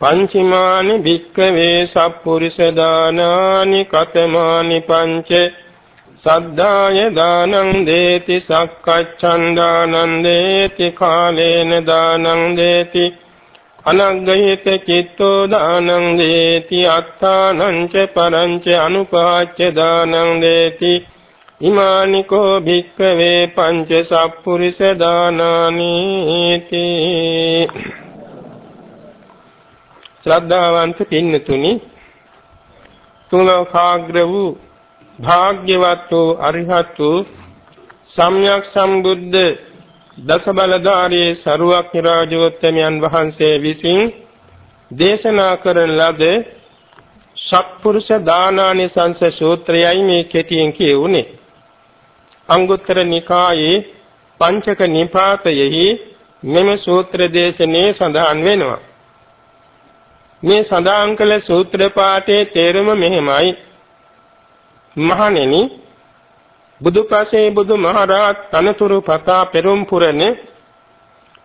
පංචමානි භික්කවේ සප්පුරිස දානානි කතමානි පංච සද්ධාය දානං දේති සක්කච්ඡන්දානං දේති කාලේන දානං දේති අනග්ගහිත චිත්තෝ දානං දේති අත්තානං ච පරං ච අනුපාච්ච දානං දේති ඉමානි කෝ භික්කවේ පංච සප්පුරිස දානානි ශ්‍රද්ධාවන්ත පින්නතුනි තුලෝකාග්‍ර වූ භාග්‍යවත් වූ අරිහත් වූ සම්්‍යක් සම්බුද්ධ දස බලධාරී සරුවක් රාජෝත්තමයන් වහන්සේ විසින් දේශනා කරන ලද සත්පුරුෂ දානානිසංස සූත්‍රයයි මේ කෙටියෙන් කියුනේ අංගුත්තර නිකායේ පංචක නිපාතයෙහි මෙම සූත්‍ර දේශනේ සඳහන් වෙනවා. මේ සඳහන් කළ සූත්‍ර පාඨයේ තේරුම මෙහෙමයි. මහණෙනි බුදුපසේ බුදුමහරහත් තනතුරු පතා පෙරම් පුරණ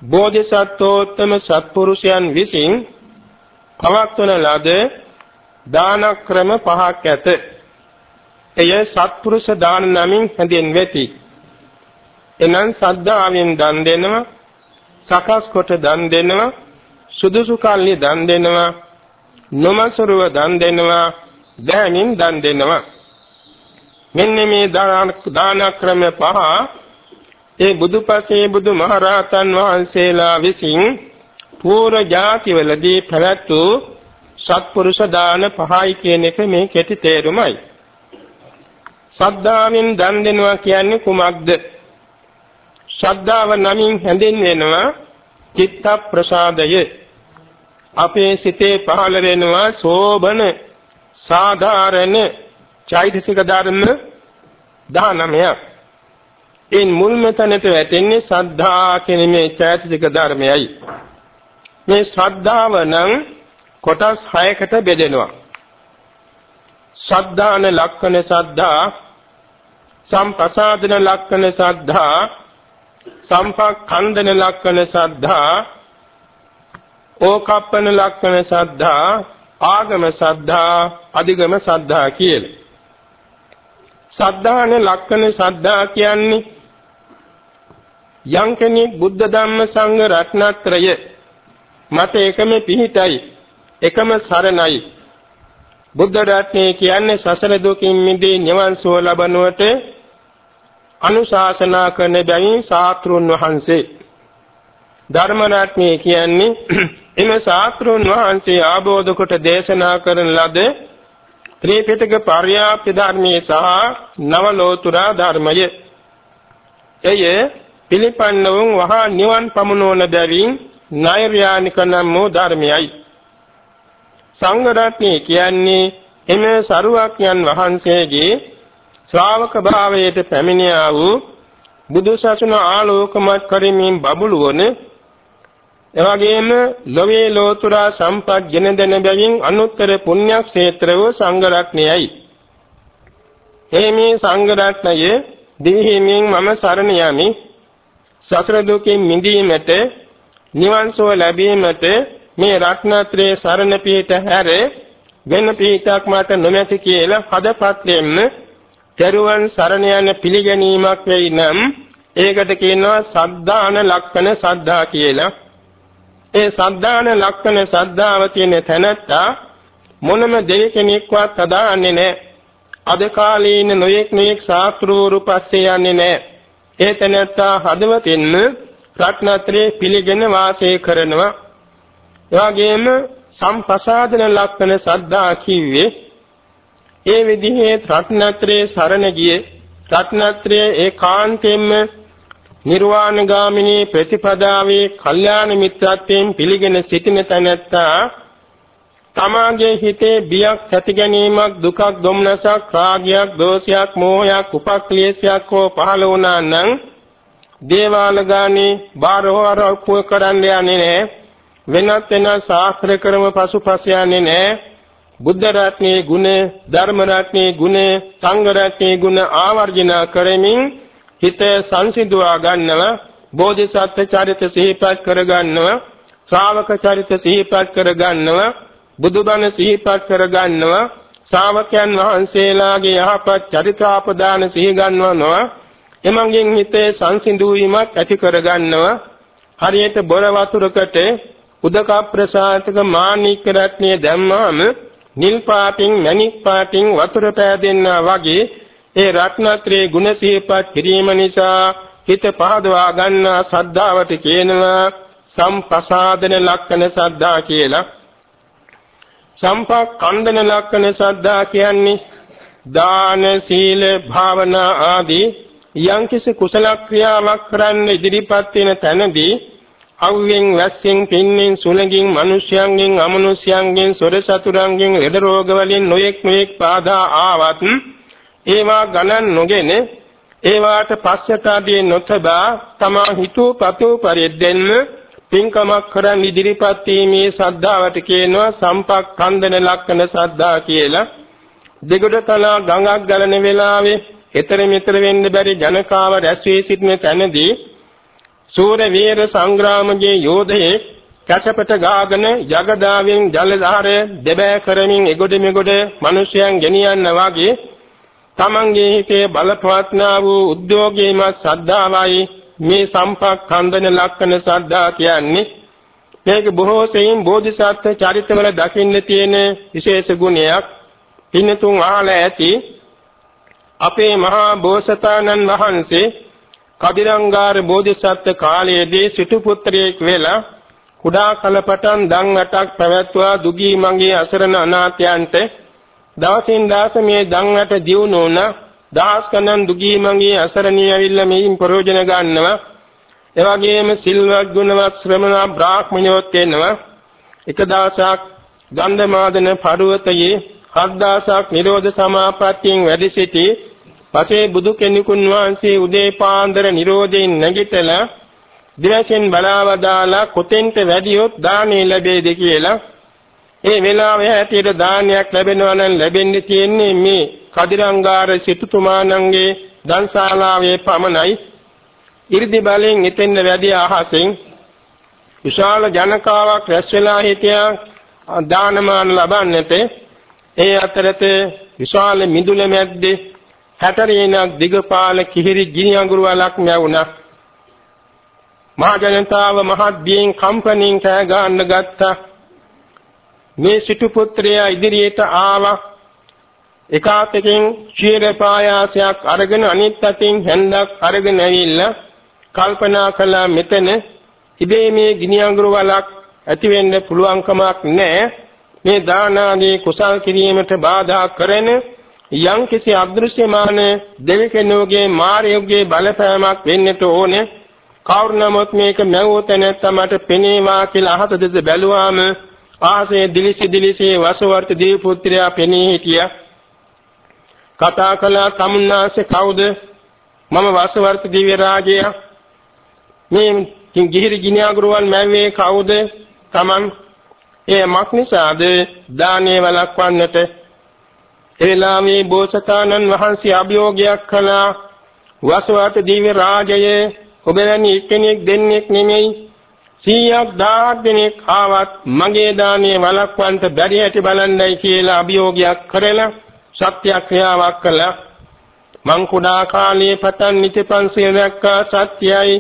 බෝධිසත්වෝත්තම සත්පුරුෂයන් විසින් පවත්වන ලද දාන ක්‍රම පහක් ඇත. එය සත්පුරුෂ දාන නමින් හැඳින්වෙති. එනම් සද්ධාවෙන් දන් දෙනවා, සකස් කොට දන් දෙනවා, සුදුසු කල්ලි දන් දෙනවා, නොමසුරුව දන් දෙනවා දැනින් දන් දෙනවා මෙන්න මේ දාන ක්‍රම පහ ඒ බුදුපසේ බුදුමහරහතන් වහන්සේලා විසින් පූර්ව જાතිවලදී පැවැත් වූ සත්පුරුෂ දාන පහයි කියන එක මේ කෙටි තේරුමයි. ශ්‍රද්ධාවෙන් දන් දෙනවා කියන්නේ කුමක්ද? ශ්‍රද්ධාව නමින් හැඳින්වෙනවා චිත්ත ප්‍රසාදය. අපේ සිතේ පහළ වෙනවා සෝබන සාධාරණ චෛතසික ධර්ම 19ක්. ඉන් මුල්ම තැනට වැටෙන්නේ සද්ධා කියන මේ චෛතසික ධර්මයයි. මේ ශ්‍රද්ධාව නම් කොටස් 6කට බෙදෙනවා. ශ්‍රද්ධාන ලක්ෂණ සද්ධා සම්පසාදන ලක්ෂණ සද්ධා සම්පක්ඛන්දන ලක්ෂණ සද්ධා ඕකප්පන ලක්ෂණ සද්ධා ආගම සද්ධා අධිගම සද්ධා කියලා. සද්ධාන ලක්ෂණ සද්ධා කියන්නේ යම් කෙනෙක් බුද්ධ ධම්ම සංඝ රත්නත්‍රය මත එකම පිහිටයි එකම සරණයි බුද්ධ රත්නය කියන්නේ සසර දුකින් මිදී නිවන් සුව ලබනුවට අනුශාසනා කරන බැවින් සාත්‍රුන් වහන්සේ ධර්ම රත්නය කියන්නේ එම ශාස්ත්‍රුන් වහන්සේ ආબોධ කොට දේශනා කරන ලද ත්‍රිපිටක පර්යාප්ත ධර්මයේ සහ නවලෝතුරා ධර්මය. එය පිළිපන්නවුන් වහා නිවන් පමුණවන බැවින් නෛර්යානික නම් වූ ධර්මයයි. සංඝ රත්නය කියන්නේ එම සරුවක්යන් වහන්සේගේ ශ්‍රාවක භාවයට පැමිණියා වූ බුදු සසුන ආලෝකමත් කරමින් බබළුවන එවැගේම ලෝවේ ලෝතුරා සම්පත් ගෙන දෙන බැවින් අනුත්තර පුණ්‍යක් ක්ෂේත්‍ර වූ සංඝ රත්නයයි. එමේ සංඝ රත්නය දිවිහිමින් මම සරණ යමි. සතර දුකින් මිදීමට නිවන් සුව ලැබීමට මේ රත්නත්‍රයේ සරණ පිහිට හැර වෙන පිහිටක් මට නොමැති කියලා හදපත්ෙන්න තෙරුවන් සරණ යන පිළිගැනීමක් වෙයි නම් ඒකට කියනවා සද්ධාන ලක්ෂණ සද්ධා කියලා. ඒ සද්ධාන ලක්ෂණ සද්ධාව තියෙන තැනත්තා මොනම දෙවි කෙනෙක්වත් අදාන්නේ නැහැ. අද කාලේ ඉන්න නොයෙක් නොයෙක් ශාස්ත්‍රවරු පස්සේ යන්නේ නැහැ. ඒ තැනත්තා හදවතින්ම රත්නත්‍රේ පිළිගෙන වාසය කරනවා. එවාගෙම සම්පසාදන ලක්ෂණ සද්ධා කිව්වේ ඒ විදිහේ රත්නත්‍රේ සරණ ගියේ රත්නත්‍රයේ ඒකාන්තයෙන්ම නිර්වාණගාමිනී ප්‍රතිපදාවේ කල්යාණ මිත්‍රත්වයෙන් පිළිගෙන සිටින තැනැත්තා තමාගේ හිතේ බියක් ඇති ගැනීමක් දුකක් දුම්නසක් රාගයක් දෝෂයක් මෝහයක් උපක්ලේශයක් හෝ පහළ වුණා නම් දේවාල ගානේ බාරවර උපුව කරන්න යන්නේ නැහැ. වෙනත් වෙන ශාස්ත්‍ර ක්‍රම පසුපස යන්නේ නැහැ. බුද්ධ රත්නයේ ගුණ ධර්ම රත්නයේ ගුණ සංඝ රත්නයේ ගුණ ආවර්ජන කරමින් හිත සංසිඳුවා ගන්නව බෝධිසත්ව චරිත සිහිපත් කර ගන්නව ශ්‍රාවක චරිත සිහිපත් කර ගන්නව බුදුබණ සිහිපත් කරගන්නව ශ්‍රාවකයන් වහන්සේලාගේ යහපත් චරිතාපදාන සිහි ගන්නවනවා එමඟින් හිතේ සංසිඳු වීමක් ඇති කරගන්නව හරියට බොර වතුරකට උදක ප්‍රසාදක මාණික රත්නිය දැම්මම නිල් පාටින් මණික් පාටින් වතුර පෑදෙන්නා වගේ ඒ රත්නත්‍රයේ ගුණ සිහිපත් කිරීම නිසා හිත පහදවා ගන්නා සද්ධාවට කියනවා සම්පසාදන ලක්ෂණ සද්ධා කියලා. සම්පක්ඛන්දන ලක්ෂණ සද්ධා කියන්නේ දාන සීල භාවනා ආදී යම්කිසි කුසල ක්‍රියාවක් කරන්න ඉදිරිපත් වෙන තැනදී අවුවෙන් වැස්සෙන් පින්නෙන් සුලඟින් මිනිස්යන්ගෙන් අමනුෂ්‍යයන්ගෙන් සොර සතුරන්ගෙන් ලෙඩ රෝග වලින් නොයෙක් නොයෙක් බාධා ආවත් ඒවා ගණන් නොගෙන ඒවාට පස්සට ආදී නොතබා තමා හිතූ පතූ පරිද්දෙන්න පින්කමක් කරන් ඉදිරිපත් වීමේ සද්ධාවට කියනවා සම්පක්ඛන්දන ලක්ෂණ සද්ධා කියලා. දෙගොඩ තලා ගඟක් ගලන වෙලාවේ ඊතර මෙතර වෙන්න බැරි ජනකාව රැස් වී සිටින තැනදී සූර වීර සංග්‍රාමයේ යෝධයෙක් කැසපට ගාගෙන යගදාවෙන් ජලධාර දෙබෑ කරමින් එගොඩ මෙගොඩ මිනිසයන් ගෙනියන්න වගේ තමන්ගේ හිතේ බලපවත්නා වූ උද්‍යෝගීම සද්ධාවයි මේ සම්පක්ඛන්දන ලක්ෂණ සද්ධා කියන්නේ මේක බොහෝ සෙයින් බෝධිසත්ව චරිතවල දකින්න තියෙන විශේෂ ගුණයක්. පින්නතුන් අහලා ඇති අපේ මහා බෝසතාණන් වහන්සේ කබිරංගාර බෝධිසත්ව කාලයේදී සිටු පුත්‍රයෙක් වෙලා කුඩා කලපටන් දන් අටක් පැවැත්වා දුගී මගේ අසරණ අනාථයන්ට දවසින් දවස මේ දන් අට දියුණු වුණා දහස් ගණන් දුගී මගේ අසරණී ඇවිල්ලා මේන් ප්‍රයෝජන ගන්නවා. ඒ වගේම සිල්වත් ගුණවත් ශ්‍රමණ බ්‍රාහ්මණයෝත් එනවා. එක දවසක් ගන්ධමාදන පර්වතයේ හත් දවසක් නිරෝධ සමාපත්තියෙන් වැඩ සිටි පසේ බුදු කෙනෙකුන් වහන්සේ උදේ පාන්දර නිරෝධයෙන් නැගිටලා දිවසෙන් බලවදාලා කොතෙන්ට වැඩියොත් දානෙ ලැබෙයිද කියලා ඒ වෙලාවේ හැටියට දානයක් ලැබෙනවා නම් ලැබෙන්නේ තියෙන්නේ මේ කදිරංගාර සිටුතුමාණන්ගේ දන්ශාලාවේ පමණයි. 이르දි බලෙන් එතෙන්ද වැඩි අහසෙන් විශාල ජනකාවක් රැස් වෙලා හිටියා දානමාන ලබන්නට. ඒ අතරත විශාල මිදුල මැද්දේ හැටරේනක් දිගපාල කිහිරි ගිනි අඟුරු වලක් නැවුණා මහ ජනතාව මහත් බියෙන් කම්පණින් කෑ ගන්න ගත්තා. මේ සිටු පුත්‍රයා ඉදිරියට ආවා. එකාතකින් ශීර පායාසයක් අරගෙන අනිත් අතින් හැන්දක් අරගෙන ඇවිල්ලා කල්පනා කළා මෙතන ඉබේ මේ ගිනි අඟුරු වලක් ඇති වෙන්න පුළුවන්කමක් නැහැ මේ දාන ආදී කුසල් කිරීමට බාධා කරන යම් කිසි අදෘශ්‍යමාන දෙවි කෙනෙකුගේ මාර්යෝගයේ බලපෑමක් වෙන්නට ඕනේ. කවුරු නමුත් මේක මැවුවතන තමට පෙනේවා කියලා අහත දෙස බැලුවාම ආසේ දිලිසි දිලිසි වසවර්ත දේව පුත්‍රයා පෙනී හිටියා. කතා කළා තමුන්නාසේ කවුද? මම වසවර්ත දිව්‍ය රාජයා. මේ ගිහිරි ගිනි අගුරුවන් මැව්වේ කවුද? තමන්. ඒ මක් නිසාද? දානේ වළක්වන්නට. එලාමේ බෝසතාණන් වහන්සේ අභියෝගයක් කළා. වසවර්ත දිව්‍ය රාජයේ ඔබ වැනි එක්කෙනෙක් දෙන්නෙක් නෙමෙයි. 100ක් 1000ක් දෙනෙක් ආවත් මගේ දානේ වළක්වන්නට බැරි හැටි බලන්නයි කියලා අභියෝගයක් කරලා සත්‍යක්‍රියාවක් කළා. මං කුඩා කාලයේ පටන් නිතිපන්සිල් රැක්කා සත්‍යයි.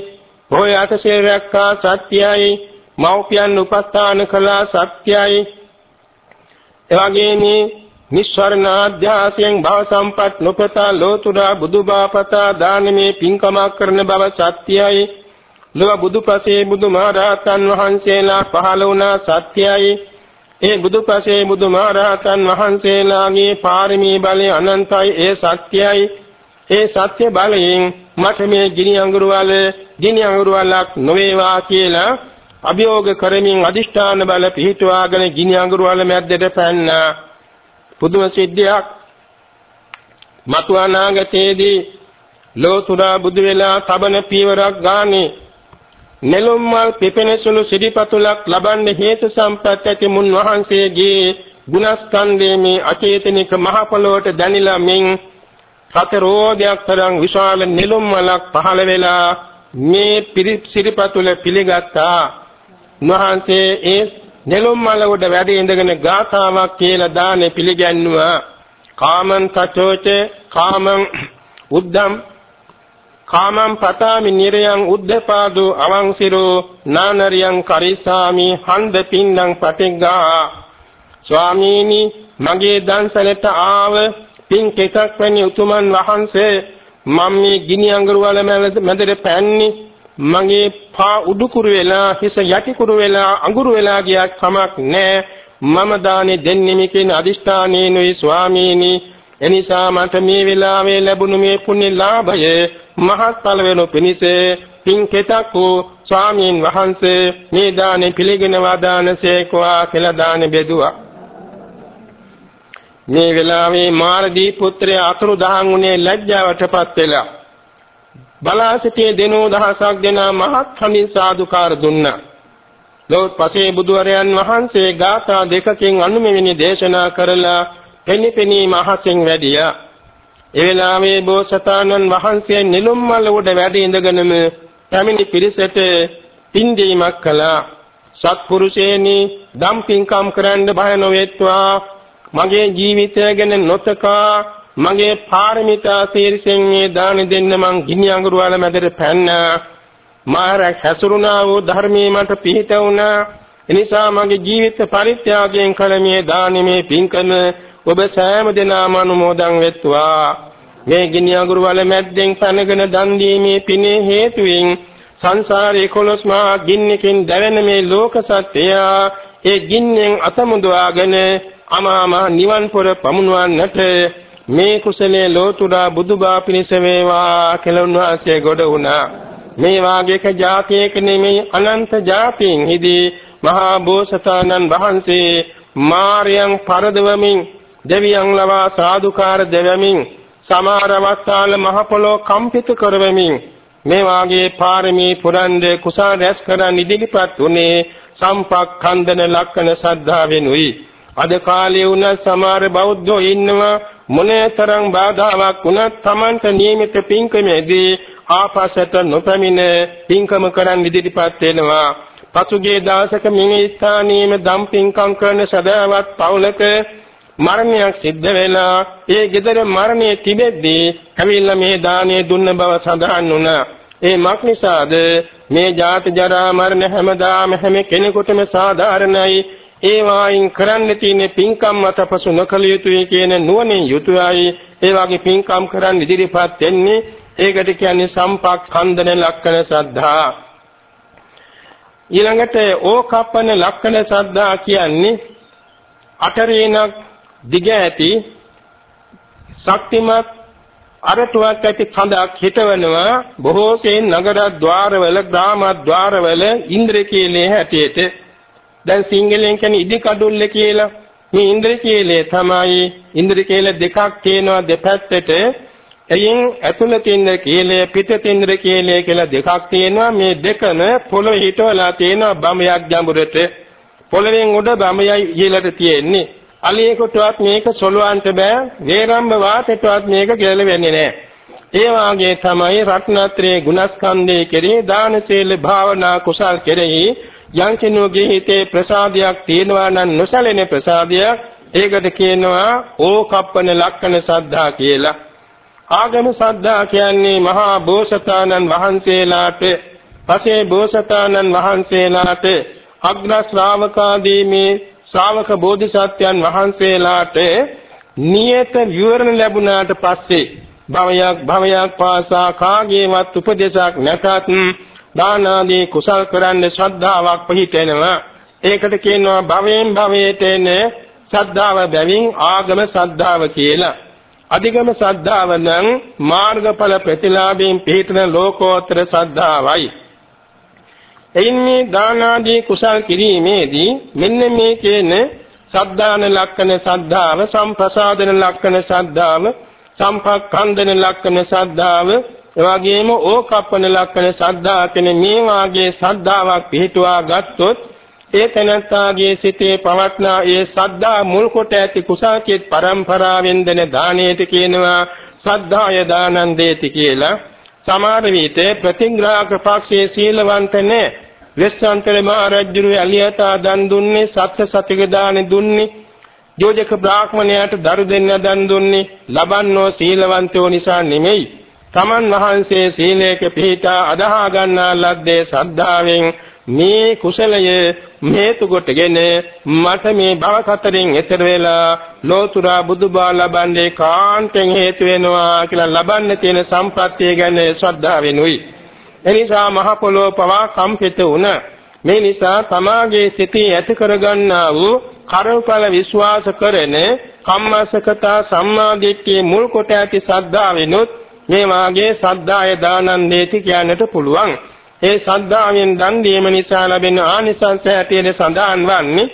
පොය අටසිල් රැක්කා සත්‍යයි. මෞපියන් උපස්ථාන කළා සත්‍යයි. එවැගේම නිස්සරණ අධ්‍යාසයෙන් භව සම්පත් නොපතා ලෝතුරා බුදුබාපතා දානමේ පින්කමක් කරන බව සත්‍යයි. ලොව බුදුපසේ බුදුමහරහතන් වහන්සේලා පහළ වුණා සත්‍යයි. ඒ බුදුපසේ බුදුමහරහතන් වහන්සේලාගේ පාරමී බලය අනන්තයි. ඒ සත්‍යයි. ඒ සත්‍ය බලයෙන් මට මේ ගිනි අඟුරු වල ගිනි අඟුරු වලක් නොවේවා කියලා අභියෝග කරමින් අදිෂ්ඨාන බල පිහිටුවාගෙන ගිනි අඟුරු වල මැද්දට පැන්න. පුදුම සිද්ධියක්. මතු අනාගතයේදී ලෝතුරා බුදු වෙලා තබන පීවරක් ගානේ නෙළුම් මල් පිපෙන සුළු සිරිපතුලක් ලබන්න හේතු සම්පත් ඇති මුන් වහන්සේගේ ගුණස්කන්ධයේ මේ අචේතනික මහ පොළොවට දැනිලා මින් සතරෝදයක් තරම් විශාල නෙළුම් මලක් පහළ වෙලා මේ සිරිපතුල පිළිගත්තා. උන්වහන්සේ ඒ නෙළුම් මල උඩ වැඩ ඉඳගෙන ගාථාවක් කියලා දානේ පිළිගන්නවා. කාමං තචෝච කාමං උද්දම් කාමං පතාමි නිරයං උද්දපාදෝ අවංසිරෝ නානරියං කරිසාමි හන්ද පින්නම් පටිග්ගා ස්වාමීනි මගේ දන්සලට ආව පින් කෙතක් වැනි උතුමන් වහන්සේ මම මේ ගිනි අඟුරු වල මැදට පැන්නේ මගේ පා උඩුකුරු වෙලා හිස යටිකුරු වෙලා අඟුරු වෙලා ගියක් කමක් නැහැ මම දානේ දෙන්නෙමි කියන අදිෂ්ඨානේනුයි ස්වාමීනි. එනිසා මට මේ වෙලාවේ ලැබුණු මේ පුණ්‍ය ලාභය මහත්ඵල වෙනු පිණිස පින් කෙතක් වූ ස්වාමීන් වහන්සේ මේ දානේ පිළිගෙන වදානසේකවා කියලා දානේ බෙදුවා මේ වෙලාවේ මාරදී පුත්‍රය අතුරු දහන් උනේ ලැජ්ජාවටපත් වෙලා බලා සිටියේ දෙනෝ දහසක් දෙනා මහත් හමින් සාදුකාර දුන්නා. ලෝත් පසේ බුදුවරයන් වහන්සේ ගාථා දෙකකින් අනුමෙවෙනි දේශනා කරලා පෙනිපෙනී මහසෙන් වැඩියා. ඒ වෙලාවේ බෝසතාණන් වහන්සේ නිලුම් මල උඩ වැඩ ඉඳගෙනම පැමිණි පිරිසට පින්දීමක් කළා. සත්පුරුෂේනි දම් පින්කම් කරන්න බය නොවෙත්වා මගේ ජීවිතය ගැන නොතකා මගේ පාරමිතා සීර්ෂෙන් මේ දාන දෙන්න මං ගිනි අඟුරු වල මැදට පැන්න මාර හැසුරුණා වූ ධර්මයේ මට පිහිට වුණා එනිසා මගේ ජීවිත පරිත්‍යාගයෙන් කළ මේ දානමේ පින්කම ඔබ සෑම දෙනාම අනුමෝදන් වෙත්වා මේ ගිනි අඟුරු වල මැද්දෙන් පැනගෙන දන් දීමේ පිනේ හේතුවෙන් සංසාරේ කොලොස් මා ගින්නකින් දැවෙන මේ ලෝක සත්‍යය ඒ ගින්නෙන් අතමුදවාගෙන අමාමා නිවන් පොර පමුණවන්නට මේ කුසලයේ ලෝතුරා බුදුබා පිණිස වේවා කියලා උන්වහන්සේ ගොඩ වුණා. මේ වාගේක જાතියක නෙමෙයි අනන්ත જાතීන් හිදී මහා බෝසතාණන් වහන්සේ මාර්යන් පරදවමින් දෙවියන් ලවා සාදුකාර දෙවමින් සමහර අවස්ථාවල මහ පොළොව කම්පිත කරවමින් මේ වාගේ පාරමී පුරන්දේ කුසල රැස් කරන් ඉදිරිපත් උනේ සම්පක්ඛන්දන ලක්කන සද්ධාවෙනුයි අද කාලේ වුණ සමහර බෞද්ධෝ ඉන්නවා මොනතරම් බාධාවක් වුණත් Tamanට නියමිත පින්කමේදී ආපසට නොපැමිණ පින්කම කරන් ඉදිරිපත් වෙනවා. පසුගිය දවසක මේ ස්ථානීයම දම් පින්කම් කරන සදාවත් පවුලක මරණයක් සිද්ධ වෙලා ඒ ගෙදර මරණය තිබෙද්දී ඇවිල්ලා මේ දාණය දුන්න බව සඳහන් වුණා. ඒ මක් නිසාද? මේ ජාති ජරා මරණ හැමදාම හැම කෙනෙකුටම සාධාරණයි. ඒ වායින් කරන්න තියෙන පින්කම් මතපසු නොකළ යුතුයි කියන නුවණින් යුතුයයි. ඒ වගේ පින්කම් කරන් ඉදිරිපත් වෙන්නේ ඒකට කියන්නේ සම්පක්ඛන්දන ලක්ෂණ සද්ධා ඊළඟට ඕකප්පන ලක්ෂණ සද්ධා කියන්නේ අටරේනක් දිග ඇති ශක්තිමත් අරටුවක් ඇති කඳක් හිටවනවා. බොහෝ සෙයින් නගර ద్వාරවල ග්‍රාම ద్వාරවල ඉන්ද්‍ර කීලේ හැටියට. දැන් සිංහලෙන් කියන්නේ ඉදි කඩුල්ල කියලා. මේ ඉන්ද්‍ර කීලේ තමයි ඉන්ද්‍ර කීල දෙකක් තියෙනවා දෙපැත්තට. එයින් ඇතුළත ඉන්ද්‍ර කීලය පිටත ඉන්ද්‍ර කීලය කියලා දෙකක් තියෙනවා. මේ දෙකම පොළොවේ හිටවලා තියෙනවා බඹයක් ගැඹුරට පොළවෙන් උඩ බඹයයි ඉහළට තියෙන්නේ. අලියෙකුටවත් මේක සොලවන්න බෑ. වේරම්බ වාතයටවත් මේක ගැලවෙන්නේ නෑ. ඒ වාගේ තමයි රත්නත්‍රයේ ගුණස්කන්ධයේ කෙරෙහි දාන සීල භාවනා කුසල් කෙරෙහි යම් කෙනෙකුගේ හිතේ ප්‍රසාදයක් තියෙනවා නම් නොසැලෙන ප්‍රසාදයක් ඒකට කියනවා ඕකප්පන ලක්ෂණ සද්ධා කියලා. ආගම සද්ධා කියන්නේ මහා බෝසතාණන් වහන්සේලාට පසේ බෝසතාණන් වහන්සේලාට අග්‍ර ශ්‍රාවකාදී මේ ශ්‍රාවක බෝධිසත්වයන් වහන්සේලාට නියත විවරණ ලැබුණාට පස්සේ භවයක් භවයක් පාසා කාගේවත් උපදේශයක් නැතත් දාන ආදී කුසල් කරන්න ශ්‍රද්ධාවක් පිහිටෙනවා. ඒකට කියනවා භවයෙන් භවයට එන ශ්‍රද්ධාව බැවින් ආගම ශ්‍රද්ධාව කියලා. අධිගම ශ්‍රද්ධාව නම් මාර්ගඵල ප්‍රතිලාභයෙන් පිහිටන ලෝකෝත්තර ශ්‍රද්ධාවයි. එයින් මේ දාන ආදී කුසල් කිරීමේදී මෙන්න මේ කියන සද්ධාන ලක්කන සද්ධාව සම්ප්‍රසාදන ලක්කන සද්ධාව සම්පක්ඛන්දන ලක්කන සද්ධාව එවැගේම ඕකප්පන ලක්කන සද්ධා කියන මේ වාගේ සද්ධාාවක් පිහිටුවා ගත්තොත් ඒ තනත්තාගේ සිතේ පවත්නා ඒ සද්ධා මුල් කොට ඇති කුසාකිත පරම්පරාවෙන් දෙන දාණයට කියනවා සද්ධාය දානං දේති කියලා. සමහර විට ප්‍රතිග්‍රාහක පක්ෂයේ සීලවන්ත නැහැ. වෙස්සන්තර මහ රජුරු ඇලියතා දන් දුන්නේ සත්‍ය සතික දාන දුන්නේ යෝජක බ්‍රාහ්මණයාට දරු දෙන්න දන් දුන්නේ ලබන්නෝ සීලවන්තයෝ නිසා නෙමෙයි. තමන් වහන්සේ සීලයක පිහිටා අදහා ගන්නා ලද්දේ සද්ධාවෙන් මේ කුසලය හේතු කොටගෙන මට මේ භව කතරෙන් එතර වෙලා ලෝතුරා බුදුබා ලබන්නේ කාන්තෙන් හේතු වෙනවා කියලා ලබන්න තියෙන සම්පත්තිය ගැන ශ්‍රද්ධාවෙනුයි. එනිසා මහ පොළොව පවා කම්පිත වුණ මේ නිසා තමාගේ සිතේ ඇති කරගන්නා වූ කර්මඵල විශ්වාස කරන කම්මසකතා සම්මාදිට්ඨිය මුල් කොට ඇති සද්ධාවෙනුත් මේ වාගේ සද්ධාය දානන් දේති කියන්නට පුළුවන්. ඒ සද්ධාවෙන් දන් දීම නිසා ලැබෙන ආනිසංස හැටියට සඳහන් වන්නේ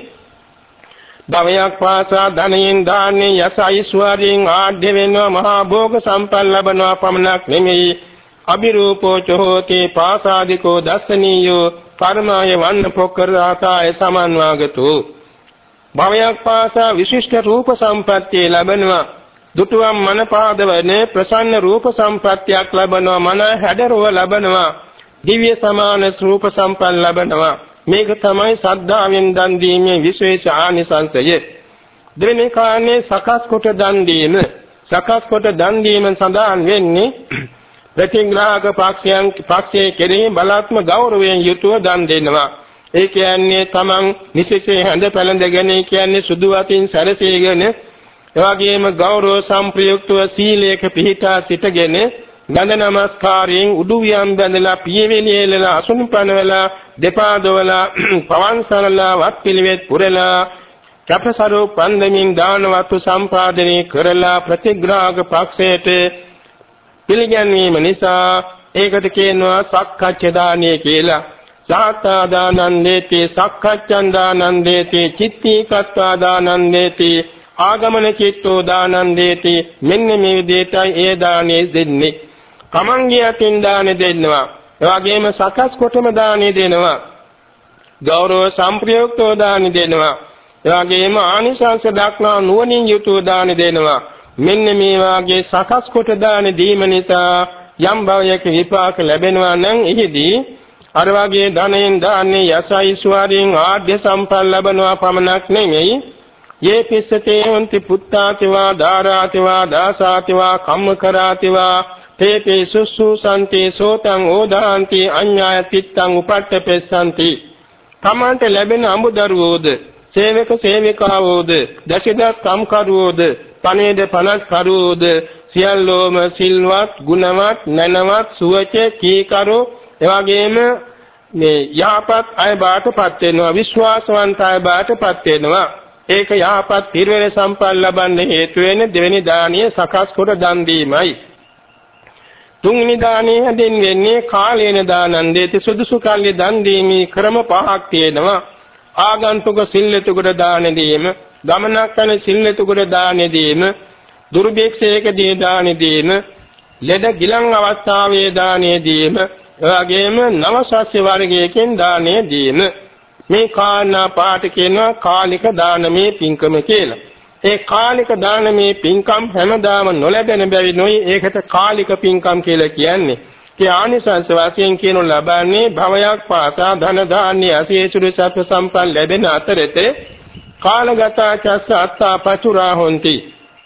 භවයක් පාසා ධනයෙන් දාන්නේ යස ඓශ්වර්යයෙන් ආඩ්‍ය වෙනවා මහා භෝග සම්පන්න ලබනවා පමණක් නෙමෙයි අබිරූපෝ චෝති පාසාදිකෝ දස්සනීයෝ කර්මාය වන්න පොක්කරාතාය සමන්වාගතු. භවයක් පාසා විශිෂ්ට රූප සම්පත්තිය ලැබෙනවා. දුටුවම් මන පාදවන ප්‍රසන්න රූප සම්පත්තියක් ලැබෙනවා. මන හැඩරුව ලැබෙනවා. දිව්‍ය සමාන රූප සම්පන්න ලැබෙනවා. මේක තමයි සද්ධාවෙන් දන් දීමේ විශේෂ ආනිසංසය. දෙවෙනි කාරණේ සකස් කොට දන් දීම. සකස් කොට දන් දීම සඳහන් වෙන්නේ ප්‍රතිග්‍රාහක පක්ෂයන් පක්ෂයේ කෙරෙහි බලාත්ම ගෞරවයෙන් යුතුව දන් දෙනවා. ඒ කියන්නේ තමන් නිසිසේ හඳ පැලඳගෙන කියන්නේ සුදු වතින් සැරසීගෙන එවාගේම ගෞරව සම්ප්‍රයුක්තව සීලයක පිහිටා සිටගෙන ගඳ නමස්කාරයෙන් උඩුවියම් බැඳලා පියවෙලියලලා අසුන් පනවලා දෙපා දොවලා පවන් සරලා වත් පිළිවෙත් පුරලා කැපසරු පන්දමින් දානවත්තු සම්පාදනය කරලා ප්‍රතිග්‍රාහක පක්ෂයට පිළිගැන්වීම නිසා ඒකට කියනවා සක්කච්ඡ දානිය කියලා. සාත්තා දානන්දේති සක්කච්ඡන් දානන්දේති චිත්තීකත්වා දානන්දේති ආගමන චිත්තෝ දානන්දේති මෙන්න මේ විදිහටයි ඒ දානේ දෙන්නේ. කමංගිය අතින් දානේ දෙන්නවා. එවාගෙම සකස් කොටම දානේ දෙනවා. ගෞරව සම්ප්‍රයුක්තව දානේ දෙනවා. එවාගෙම ආනිසංස දක්නා නුවණින් යුතුව දානේ දෙනවා. මෙන්න මේ වාගේ සකස් කොට දාන දීම නිසා යම් භවයක විපාක ලැබෙනවා නම් එහිදී අර වාගේ ධනෙන් දාන්නේ යසයිස්වරින් ආද්‍ය සම්පල් ලැබෙනවා පමණක් නෙමෙයි. යේ පිස්සතේ වන්ති පුත්තාතිවා ධාරාතිවා දාසාතිවා කම්මකරාතිවා තේපේ සුසු සම්ති සෝතං ඕදාන්ති අඤ්ඤාය තිත්තං උපට්ඨපෙස්සන්ති. තමන්ට ලැබෙන අමුදරුවෝද සේවක සේවිකාවෝද දශදස් කම්කරුවෝද පණේද පනස් කරුවෝද සියල්ලෝම සිල්වත් ගුණවත් නැනවත් සුවච කීකරු. එවැගේම මේ යහපත් අය බාටපත් වෙනවා විශ්වාසවන්ත අය බාටපත් වෙනවා. ඒක යහපත් පිරිවෙන සම්පන්න ලබන්න හේතු වෙන දෙවෙනි දානිය සකස් කොට දන් දීමයි. තුන්වෙනි දානිය හැදින්වෙන්නේ කාලේන දානන් දෙති සුදුසු කල්ලි දන් දීමේ ක්‍රම පහක් තියෙනවා. ආගන්තුක සිල්ලෙතුකට දාන දීම, ගමනක් යන සිල්ලෙතුකට දාන දීම, දුර්භික්ෂයකදී දාන දීම, ලෙඩ ගිලන් අවස්ථාවේ දාන දීම, එවැගේම නවසස්්‍ය වර්ගයකින් දාන දීම. මේ කාරණා පාට කියනවා කාලික දානමේ පින්කම කියලා. ඒ කාලික දානමේ පින්කම් හැමදාම නොලැබෙන බැරි නොයි ඒකට කාලික පින්කම් කියලා කියන්නේ. ඒ ආනිසංස වශයෙන් කියනු ලබන්නේ භවයක් පාසා ධන දාන්‍ය අසීසුරු සත්ව සම්පන්න ලැබෙන අතරතේ කාලගත චස්ස අත්තා පචුරා හොಂತಿ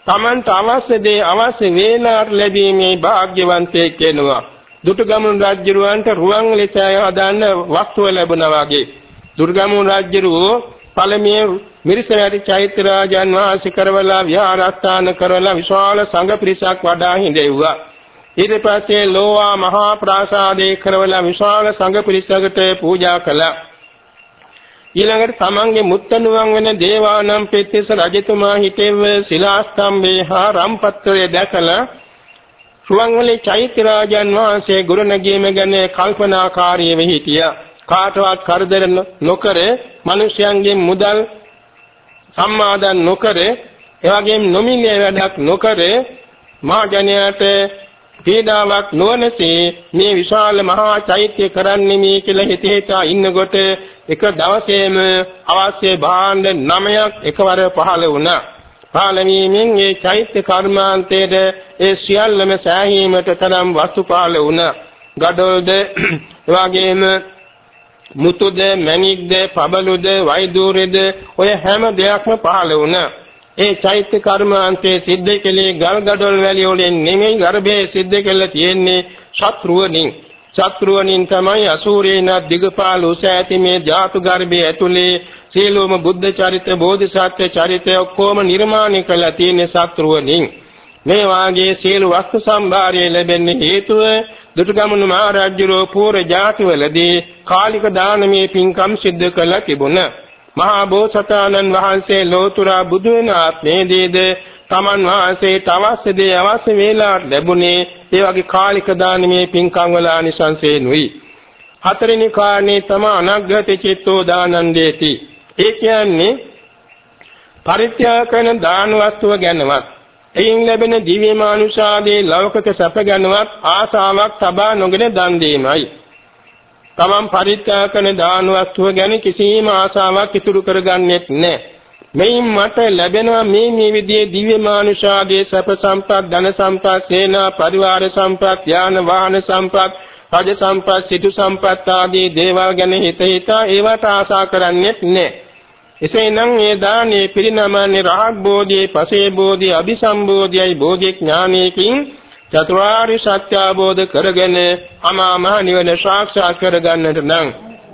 තමන්ට අවශ්‍ය දේ අවශ්‍ය වේලාවට ලැබීමේ වාග්යවන්තයෙක් වෙනවා. දුටුගැමුණු රජුරවන්ට රුවන් ලෙස හදාන්න වස්තුව ලැබුණා වගේ. දුර්ගැමුණු රජුරෝ පළමුව මිරිසවැටි චෛත්‍ය රාජන් වාසී කරවලා විහාරස්ථාන කරවලා විශාල සංඝ පිරිසක් වඩා හිඳෙව්වා. ඊට පස්සේ ලෝවා මහා ප්‍රාසාදේ කරවලා විශාල සංඝ පිරිසකට පූජා කළා. ඊළඟට තමන්ගේ මුත්තණුවන් වෙන දේවානම් පෙත්තිස රජතුමා හිටෙව ශිලාස්තම්භේ හා රම්පත්‍රය දැකලා රුවන්වැලි චෛත්‍ය රාජන් වහන්සේ ගුරුණගීම ගැන කල්පනාකාරීව හිටියා. කාටවත් කරදර නොකර මිනිසයන්ගේ මුදල් සම්මාදන් නොකර එවැගේම නොමිලේ වැඩක් නොකර මහජනයාට පීඩාවක් නොවනසේ මේ විශාල මහා චෛත්‍ය කරන්නේ මේ කියලා හිත හිතා ඉන්නකොට එක දවසේම අවශ්‍ය භාණ්ඩ 9ක් එකවර පහළ වුණා. පහළ වීමෙන් මේ චෛත්‍ය කර්මාන්තයේ ඒ සියල්ලම සෑහීමට තරම් වස්තු පහළ වුණා. ගඩොල්ද එවාගෙම මුතුද මණික්ද පබළුද වෛදූර්යද ඔය හැම දෙයක්ම පහළ වුණා. ඒ චෛත්‍ය කර්මාන්තයේ සිද්ධ කෙලේ ගල් ගඩොල් වැලි වලින් නෙමෙයි ගර්භයේ සිද්ධ කෙල්ල තියෙන්නේ ශත්‍රුවනින්. ශත්‍රුවනින් තමයි අසූරේන දිගපාල උස ඇති මේ ධාතු ගර්භයේ ඇතුලේ සීලෝම බුද්ධ චරිත බෝධිසත්ව චරිත ඔක්කොම නිර්මාණය කළා තියෙන්නේ ශත්‍රුවනින්. මේ වාගේ සියලු වස්තු සම්භාරය ලැබෙන්නේ හේතුව දුටුගැමුණු මහරජුරෝ පූර්ව ජාතිවලදී කාලික දානමේ පින්කම් සිද්ධ කළ තිබුණා. මහා බෝසතාණන් වහන්සේ ලෝතුරා බුදු වෙන ආත්මයේදීද තමන් වහන්සේට අවශ්‍ය දේ අවශ්‍ය වේලාවට ලැබුණේ ඒ වගේ කාලික දානමේ පින්කම් වල ආනිසංසයෙන්ුයි. හතරෙනි කාරණේ තම අනග්ගත චිත්තෝ දානං දේති. ඒ කියන්නේ පරිත්‍යාග කරන දාන වස්තුව ගැනවත් එයින් ලැබෙන දිව්‍ය මානුෂාදී ලෞකික සැප ගැනවත් ආසාවක් තබා නොගෙන දන් දීමයි. තමන් පරිත්‍යාග කරන දාන වස්තුව ගැන කිසිම ආසාවක් ඉතුරු කරගන්නෙත් නැහැ. මෙයින් මට ලැබෙනවා මේ මේ විදිහේ දිව්‍ය මානුෂාදී සැප සම්පත්, ධන සම්පත්, සේනා, පරිවාර සම්පත්, යාන වාහන සම්පත්, රාජ සම්පත්, සිටු සම්පත් ආදී දේවල් ගැන හිත හිතා ඒවට ආසා කරන්නේත් නැහැ. එසේනම් මේ දානේ පිරිනමන්නේ රහත් බෝධියේ පසේ බෝධිය අபிසම්බෝධියයි බෝධි ඥානයකින් චතුරාර්ය සත්‍ය අවබෝධ කරගෙන අමා මහ නිවන සාක්ෂාත් කරගන්නට නම්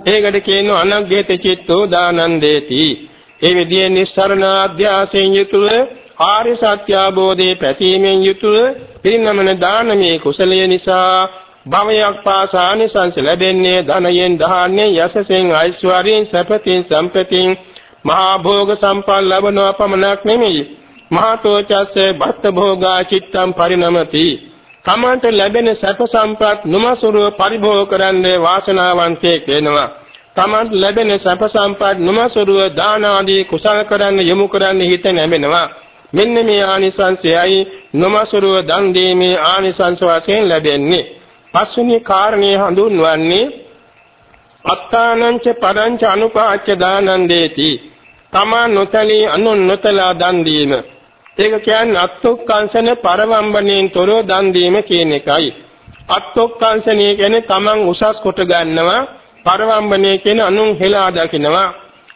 ඒකට කියනවා අනග්ගේත චිත්තෝ දානන්දේති. ඒ විදිහේ නිස්සරණ අධ්‍යාසයෙන් යුතුව ආර්ය සත්‍ය අවබෝධයේ පැතීමෙන් යුතුව පිරිනමන දානමේ කුසලය නිසා භවයක් පාසානිසංස ලැබෙන්නේ ධනයෙන් දහන්නේ යසසෙන් ඓශ්වර්යයෙන් සැපතින් සම්පතින් මහා භෝග සම්පල් ලැබනවා පමණක් නෙමෙයි. මහතෝ චස්සේ භක්ත භෝගා චිත්තම් පරිණමති තමන්ට ලැබෙන සැප සම්පත් නොමසුරුව පරිභෝග කරන්නේ වාසනාවන්තයෙක් වෙනවා. තමන්ට ලැබෙන සැප සම්පත් නොමසුරුව දාන ආදී කුසල කරන්න යොමු කරන්න හිත නැමෙනවා මෙන්න මේ ආනිසංසයයි නොමසුරුව දන් දීමේ ආනිසංස වශයෙන් ලැබෙන්නේ. පස්වෙනි කාරණේ හඳුන්වන්නේ අත්තානංච පරංච අනුපාච්ච දානං දේති තමා නොතලී අනුන් නොතලා දන් දීම. ඒක කියන්නේ අත්ොක්කංශන පරවම්බණයෙන් තොරව දන් දීම කියන එකයි. අත්ොක්කංශනය කියන්නේ තමන් උසස් කොට ගන්නවා පරවම්බණය කියන්නේ අනුන් හෙලා දකිනවා.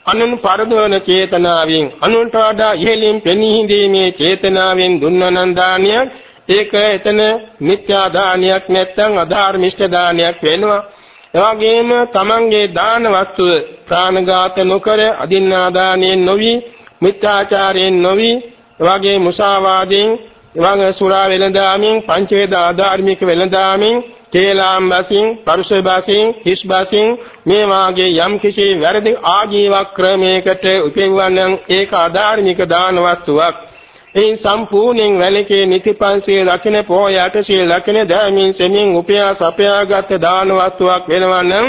අනුන් පරදවන චේතනාවෙන් අනුන්ට වඩා ඉහළින් පෙනී හිඳීමේ චේතනාවෙන් දුන්නනන් දානියක් ඒක එතන මිත්‍යා දානියක් නැත්නම් අධාර්මිෂ්ඨ දානියක් වෙනවා. එවැගේම තමන්ගේ දාන වස්තුව ප්‍රාණඝාත නොකර අදින්නාදානයෙන් නොවි මිත්‍යාචාරයෙන් නොවි එවැගේ මුසාවාදයෙන් එවැගේ සුරා වෙළඳාමින් පංචේද ආධාර්මික වෙළඳාමින් කේලාම් බසින් පරුෂ බසින් හිස් බසින් මේ වාගේ යම් කිසි වැරදි ආජීව ක්‍රමයකට උපෙවවන ඒක ආධාර්මික දාන වස්තුවක්. ඒ සම්පූර්ණයෙන් වැලකේ නිතිපන්සිය ලකින පොයට සිය ලකින දෑමින් සෙමින් උපයා සපයාගත් දාන වස්තුවක් වෙනවා නම්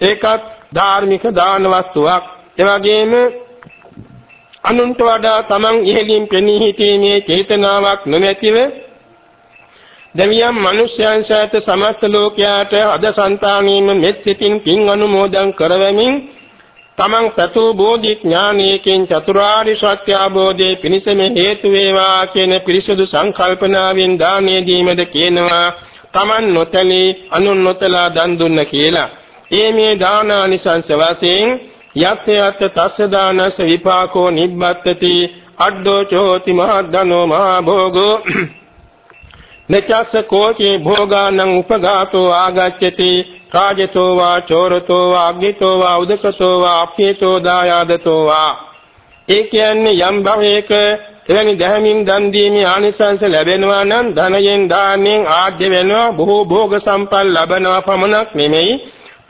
ඒකත් ධාර්මික දාන වස්තුවක්. එවැගේම අනුන්ට වඩා තමන් ඉහළින් පෙනී සිටීමේ චේතනාවක් නොමැතිව දෙවියන් මිනිස්යන් සහිත සමස්ත ලෝකයාට අද సంతානීම මෙත් සිතින් පින් අනුමෝදන් කරවමින් තමන් සතු බෝධි ඥානයකින් චතුරාර්ය සත්‍ය අවබෝධයේ පිණිසම හේතු වේවා කියන පිරිසුදු සංකල්පනාවෙන් දානය දීමද කියනවා. තමන් නොතලී අනුන් නොතලා දන් දුන්න කියලා. ඒ මේ දානානිසංස වශයෙන් යත් යත් තස්ස දානස විපාකෝ නිබ්බත්තති. අඩ්ඩෝ චෝති මහද්දනෝ මහා භෝගෝ නචස්ස කෝචේ භෝගානං උපගාතෝ ආගච්ඡති. රාජතෝ වා චෝරතෝ වා අග්නිතෝ වා උදකතෝ වා අප්පේතෝ දායාදතෝ වා ඒ කියන්නේ යම් භවයක එවැනි දැහැමින් දන් දීමේ ආනිසංස ලැබෙනවා නම් ධනයෙන් දානෙන් ආද්‍ය වෙනවා බොහෝ භෝග සම්පල් ලබනවා පමණක් නෙමෙයි.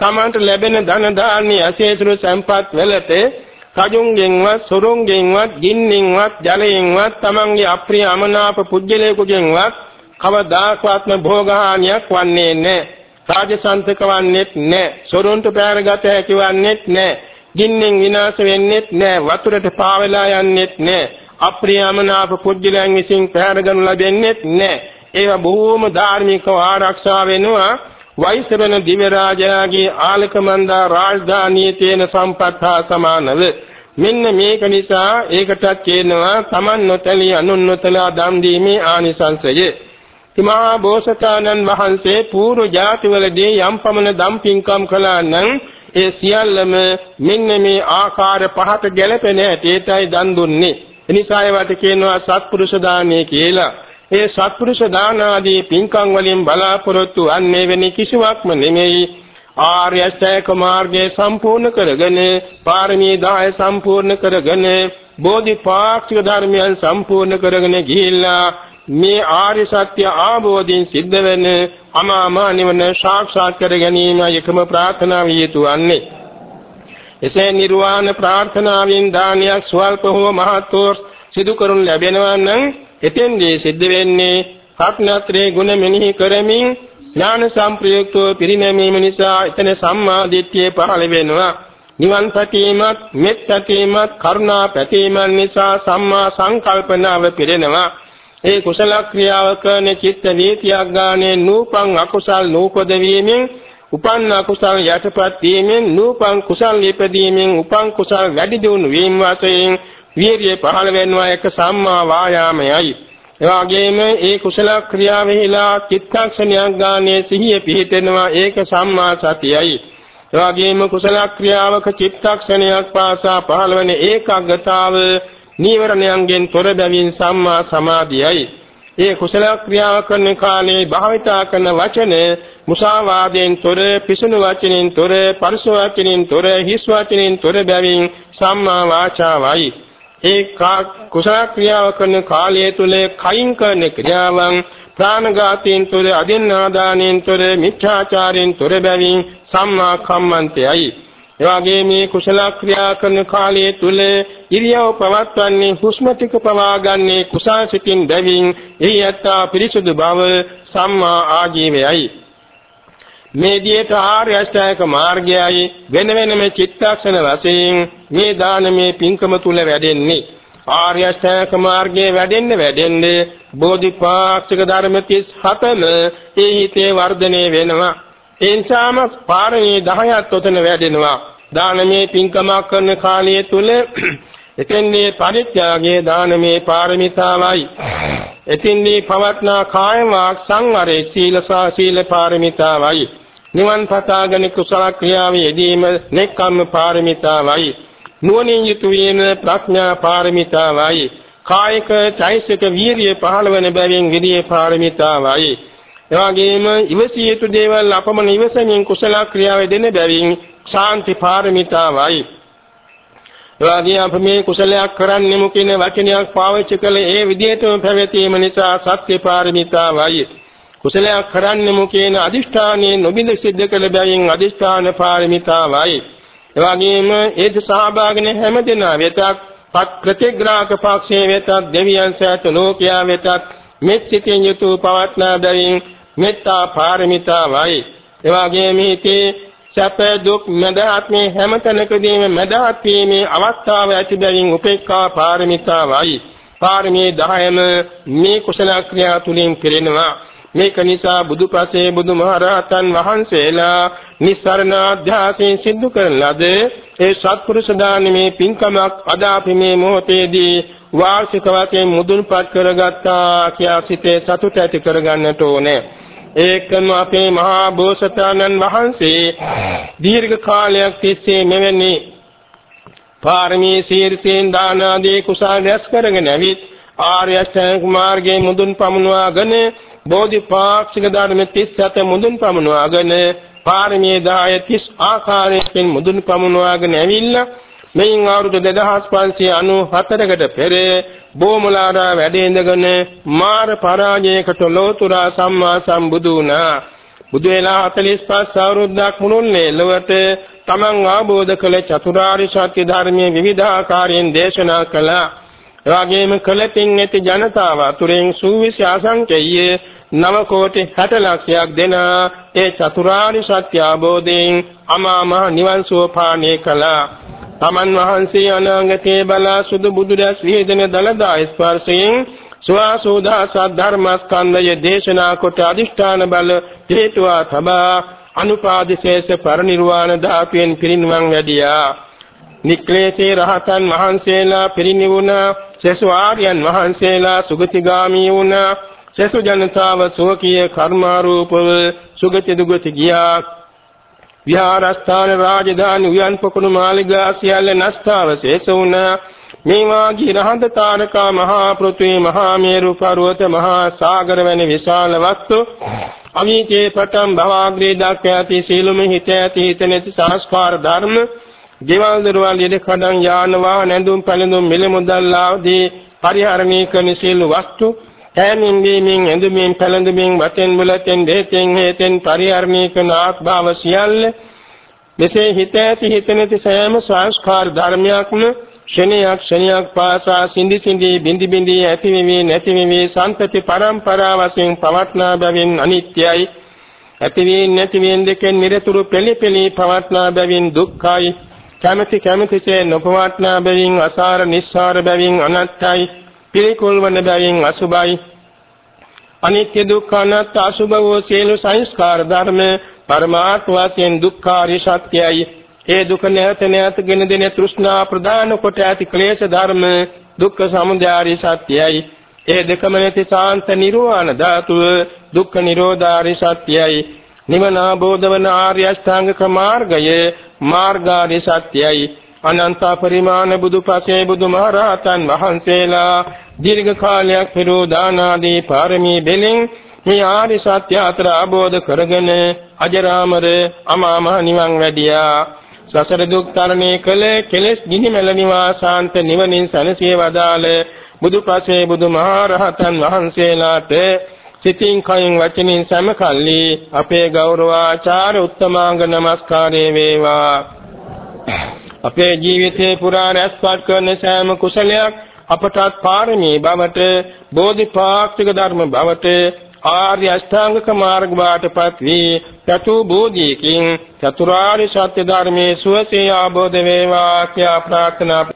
තමන්ට ලැබෙන ධන දාන්නේ අසේසුරු සම්පත් වලට රජුන්ගෙන්වත් සොරුන්ගෙන්වත් ගින්නින්වත් ජලයෙන්වත් තමන්ගේ අප්‍රිය අමනාප පුජ්‍යලයකගෙන්වත් කවදාකවත්ම භෝගහානියක් වන්නේ නැහැ. රාජසන්තක වන්නේත් නැහැ. සොරුන්ට පෑරගත හැකි වන්නේත් නැහැ. ගින්නෙන් විනාශ වෙන්නේත් නැහැ. වතුරට පාවෙලා යන්නේත් නැහැ. අප්‍රියමනාප පුජ්‍යලයන් විසින් පැහැරගනු ලැබෙන්නේත් නැහැ. ඒවා බොහෝම ධාර්මිකව ආරක්ෂා වෙනවා. වෛශ්‍රවණ දිව්‍ය රාජයාගේ ආලකමන්දා රාජධානියේ තියෙන සම්පත් හා සමානව මෙන්න මේක නිසා ඒකටත් කියනවා Taman නොතලිය අනුන් නොතලා දම් දීමේ ආනිසංසය. තිමා බෝසතාණන් වහන්සේ පූර්ව ජාතිවලදී යම් පමණ දම් පින්කම් කළා නම් ඒ සියල්ලම මෙන්න මේ ආකාර පහට ගැලපෙන හැටියටයි දන් දුන්නේ. එනිසා ඒවට කියනවා සත්පුරුෂ දානය කියලා. ඒ සත්පුරුෂ දාන ආදී පින්කම් වලින් බලාපොරොත්තු වන්නේ වෙන කිසිවක්ම නෙමෙයි ආර්ය අෂ්ටාංග මාර්ගය සම්පූර්ණ කරගෙන පාරමී 10 සම්පූර්ණ කරගෙන බෝධිපාක්ෂික ධර්මයන් සම්පූර්ණ කරගෙන ගිහිල්ලා මේ ආර්ය සත්‍ය ආબોධයෙන් සිද්ධ වෙන අමාමා නිවන සාක්ෂාත් කර ගැනීමයි එකම ප්‍රාර්ථනාව යුතු වන්නේ. එසේ නිර්වාණ ප්‍රාර්ථනාවෙන් දානයක් ස්වල්ප හෝ මහත් හෝ සිදු කරනු ලැබෙනවා නම් එතෙන්දී සිද්ධ වෙන්නේ රත්නත්‍රේ ගුණ මෙනෙහි කරමින් ඥාන සම්ප්‍රයුක්තව පිරිනැමීම නිසා එතන සම්මා දිට්ඨිය පහළ වෙනවා. නිවන් පැතීමත් මෙත් පැතීමත් කරුණා පැතීමත් නිසා සම්මා සංකල්පනාව පිරෙනවා. ඒ කුසල ක්‍රියාව කරන චිත්ත වීතියක් ගානේ නූපං අකුසල් නූපද වීමෙන් උපන්න අකුසල් යටපත් වීමෙන් නූපං කුසල් ඉපදීමෙන් උපං කුසල් වැඩි දියුණු වීම වශයෙන් වීර්යය පහළ වෙනවා එක සම්මා වායාමයයි. එවාගෙම ඒ කුසල ක්‍රියාවෙහිලා චිත්තක්ෂණයක් ගානේ සිහිය පිහිටෙනවා ඒක සම්මා සතියයි. එවාගෙම කුසල ක්‍රියාවක චිත්තක්ෂණයක් පාසා පහළවන ඒකාග්‍රතාව නීවරණයන්ගෙන් තොර බැවින් සම්මා සමාධියයි. ඒ කුසල ක්‍රියාව කරන කාලේ භාවිතා කරන වචන මුසාවාදයෙන් තොර පිසුණු වචනෙන් තොර පරිස වචනෙන් තොර හිස් වචනෙන් තොර බැවින් සම්මා වාචාවයි. ඒ කුසල ක්‍රියාව කරන කාලය තුල කයින් කරන ක්‍රියාවන් ප්‍රාණඝාතයෙන් තොර අදින්නාදානයෙන් තොර මිච්ඡාචාරයෙන් තොර බැවින් සම්මා කම්මන්තයයි. එවාගේ මේ කුසල ක්‍රියා කරන කාලය තුල ඉරියව් පවත්වන්නේ හුස්ම ටික පවාගන්නේ කුසාසිතින් බැවින් එහි යත්තා පිරිසුදු බව සම්මා ආජීවයයි. මේ දියට ආර්ය අෂ්ටාංග මාර්ගයයි වෙන වෙනම චිත්තක්ෂණ වශයෙන් මේ දානමේ පින්කම තුල වැඩෙන්නේ. ආර්ය අෂ්ටාංග මාර්ගයේ වැඩෙන්න වැඩෙන්න බෝධිපාක්ෂික ධර්ම 37ම ඒ හිතේ වර්ධනය වෙනවා. එන්සාම පාරමී 10ක් උතන වැඩෙනවා. දානමේ පින්කමක් කරන කාලය තුල එතෙන්දී පරිත්‍යාගයේ දානමේ පාරමිතාවයි. එතින්දී පවත්නා කාය වාක් සංවරේ සීල සීල පාරමිතාවයි. නිවන් පතාගෙන කුසල ක්‍රියාවේ යෙදීම නෙක්ඛම්ම පාරමිතාවයි. නුවණින් යුතු වීම ප්‍රඥා පාරමිතාවයි. කායික චෛසික වීරිය පහළවන බැවින් විරිය පාරමිතාවයි එවාගෙම ඉවසිය යුතු දේවල් අපමණ ඉවසමින් කුසල ක්‍රියාවේ දෙන බැවින් ශාන්ති පාරමිතාවයි. එවාගේ අප මේ කුසලයක් කරන්නෙමු කියන වචනයක් පාවිච්චි කළ ඒ විදිහටම පැවතීම නිසා සත්‍ය පාරමිතාවයි. කුසලයක් කරන්නෙමු කියන අදිෂ්ඨානයේ නොබිඳ සිද්ධ කළ බැවින් අදිෂ්ඨාන පාරමිතාවයි. එවාගෙම ඒද සහභාගින හැම දෙනා වෙතත් පත් ප්‍රතිග්‍රාහක පක්ෂයේ වෙතත් දෙවියන් සෑත ලෝකයා වෙතත් මෙත් සිතින් යුතු පවත්නා බැවින් මෙත්තා පාරමිතාවයි. එවාගෙම හිතේ සැප දුක් මැදහත් මේ හැම තැනකදීම මැදහත් වීමේ අවස්ථාව ඇති බැවින් උපේක්ඛා පාරමිතාවයි. පාරමී 10ම මේ කුසල ක්‍රියා තුලින් පිරෙනවා. මේක නිසා බුදුපසේ බුදුමහරහතන් වහන්සේලා නිස්සරණ අධ්‍යාසයෙන් සිද්ධ කරන ලද ඒ සත්පුරුෂ දානමේ පින්කමක් අද අපි මේ මොහොතේදී වාර්ෂික වශයෙන් මුදුන්පත් කරගත්තා කියා සිතේ සතුට ඇති කරගන්නට ඕනේ. ඒකම අපේ මහා බෝසතාණන් වහන්සේ දීර්ඝ කාලයක් තිස්සේ මෙවැනි පාරමී සීර්සෙන් දාන ආදී කුසල රැස් කරගෙන ඇවිත් ආර්ය අෂ්ටාංග මාර්ගයේ මුදුන් පමුණවාගෙන බෝධිපාක්ෂික ධර්ම 37 මුදුන් පමුණවාගෙන පාරමී 10 30 ආකාරයෙන් මුදුන් පමුණවාගෙන ඇවිල්ලා මෙයින් අවුරුදු 2594කට පෙර බෝමුලාරා වැඩේ ඉඳගෙන මාර පරාජයකට ලෝතුරා සම්මා සම්බුදු වුණා. බුදු වෙලා 45 අවුරුද්දක් මුළුල්ලේ ලොවට තමන් ආબોධ කළ චතුරාර්ය සත්‍ය ධර්මයේ විවිධාකාරයෙන් දේශනා කළා. එවාගෙම කලපින් ඇති ජනතාව අතුරෙන් සූවිසි අසංකේය නව කෝටි 60 ලක්ෂයක් දෙන ඒ චතුරාර්ය සත්‍ය අවබෝධයෙන් අමා මහ නිවන් සුව පාණය කළා. තමන් වහන්සේ අනාගතයේ බලා සුදු බුදුරැස් විහිදෙන දලදා ස්පර්ශයෙන් සුවාසෝදා සද්ධර්මස්කන්ධය දේශනා කොට අදිෂ්ඨාන බල හේතුවා තබා අනුපාදිශේෂ පරිනිර්වාණ ධාතුවෙන් පිරිනිවන් වැඩියා. නික්ලේශේ රහතන් වහන්සේලා පිරිනිවුණා. සසු ආර්යයන් වහන්සේලා සුගතිගාමී වුණා. සසු ජනතාව සෝකීය කර්මාරූපව සුගති දුගති ගියා. විහාරස්ථාන රාජධානි උයන් පොකුණු මාලිගා සියල්ල නස්තාවශේෂ වුණා. මේ වාගේ රහඳ තාරකා මහා පෘථිවි මහා මේරු පර්වත මහා සාගර වැනි විශාල වස්තු අවිචේ පටන් භවග්‍රේ දක්වා ඇති සීලම හිත ඇති හිත නැති සංස්කාර ධර්ම ගෙවල් දරවල් යෙද කඩන් යාන වාහන ඇඳුම් පැළඳුම් මිල මුදල් ආදී පරිහරණය කරන සීල වස්තු කෑමින් දීමින් ඇඳුමින් පැළඳුමින් වතෙන් මුලතෙන් දෙතෙන් හේතෙන් පරිහරණය කරන ආත්භාව සියල්ල මෙසේ හිත ඇති හිත නැති සෑම සංස්කාර ධර්මයක්ම ක්ෂණයක් ක්ෂණයක් පාසා සිඳි සිඳි බිඳි බිඳි ඇති වෙමි නැති වෙමි සම්පති පරම්පරා වශයෙන් පවත්නා බැවින් අනිත්‍යයි. ඇති වී නැති වීම දෙකෙන් නිරතුරු පෙළි පෙළි පවත්නා බැවින් දුක්ඛයි. කැමැති කැමැතිසේ නොපවත්නා බැවින් අසාර නිස්සාර බැවින් අනත්තයි. පිළිකුල් වන බැවින් අසුභයි අනිත්‍ය දුක්ඛ අනාත්ම අසුභ වූ සියලු සංස්කාර ධර්ම පරමාර්ථ වශයෙන් දුක්ඛාරිය සත්‍යයි ඒ දුක නැවත නැවත ගෙන දෙන තෘෂ්ණා ප්‍රදාන කොට ඇති ක්ලේශ ධර්ම දුක්ඛ සමුදයාරි සත්‍යයි. ඒ දෙකම නැති සාන්ත නිර්වාණ ධාතුව දුක්ඛ නිරෝධාරි සත්‍යයි. නිවන ආબોධ වන ආර්ය අෂ්ටාංගික මාර්ගය මාර්ගාරි සත්‍යයි. අනන්ත පරිමාණ බුදුපසේ බුදුමහරහතන් වහන්සේලා දීර්ඝ කාලයක් පෙරෝ දානාදී පාරමී බෙලින් මේ ආරි සත්‍ය අතර ආબોධ කරගෙන අජරාමර අමාමහ නිවන් වැඩියා. සසර දුක් තරණය කළ කෙලෙස් ගිනි මැල නිවාසාන්ත නිවනින් සැනසී වදාළ බුදුපසේ බුදුමහරහතන් වහන්සේලාට සිතින් කයින් වචනින් සමකල්ලි අපේ ගෞරවාචාර උත්තමාංග නමස්කාරය වේවා. අපේ ජීවිතේ පුරා රැස්පත් කරන සෑම කුසලයක් අපටත් පාරමී බවට බෝධිපාක්ෂික ධර්ම බවට ආර්ය අෂ්ටාංගික මාර්ග වාටපත් වී චතු බෝධියකින් චතුරාර්ය සත්‍ය ධර්මයේ සුවසේ ආબોධ වේවා කියා ප්‍රාර්ථනා